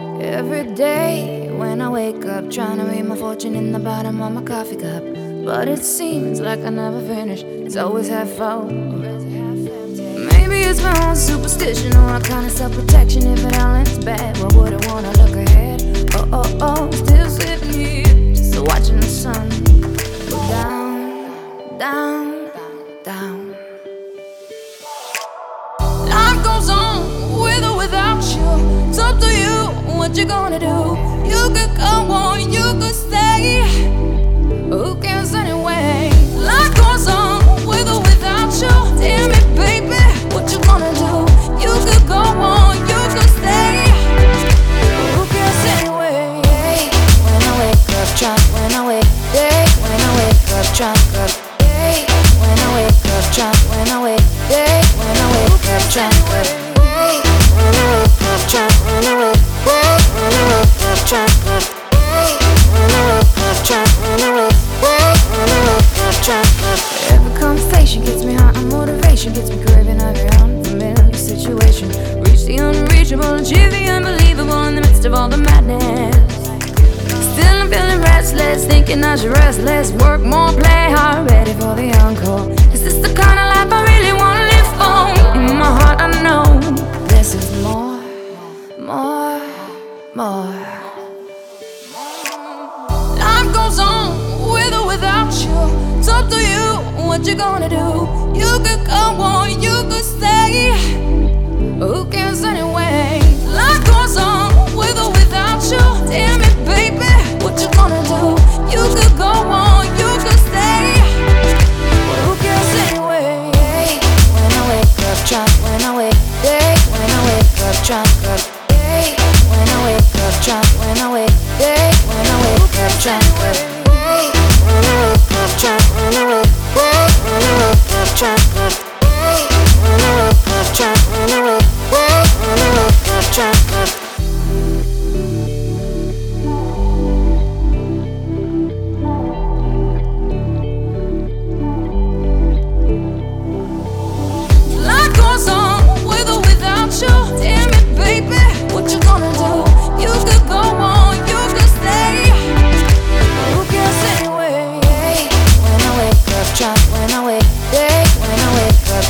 Every day when I wake up, trying to read my fortune in the bottom of my coffee cup. But it seems like I never finish, it's always half full. Maybe it's my own superstition or a kind of self protection. If it all ends bad, you gonna do. You could come on, you could stay. Who cares anyway? Life goes on with or without you. Tell me, baby, what you gonna do? You could go on, you could stay. Who cares anyway? When I wake up drunk, when I wake, day, when I wake up drunk, up, when I wake up drunk, when I wake, day, when I wake up drunk, up, thinking I should rest less, work more, play hard, ready for the encore. Is this the kind of life more. Life goes on with or without you. It's up to you what you gonna do. You could come on, you could stay. Who cares anyway? Life goes on with or without you. Tell me, baby, what you gonna do? You could go on, you could stay. Who cares anyway? When I wake up drunk, when I wake, day, when I wake up drunk, up, wake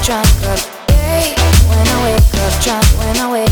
drunk up, yeah. When I wake up drunk, when I wake up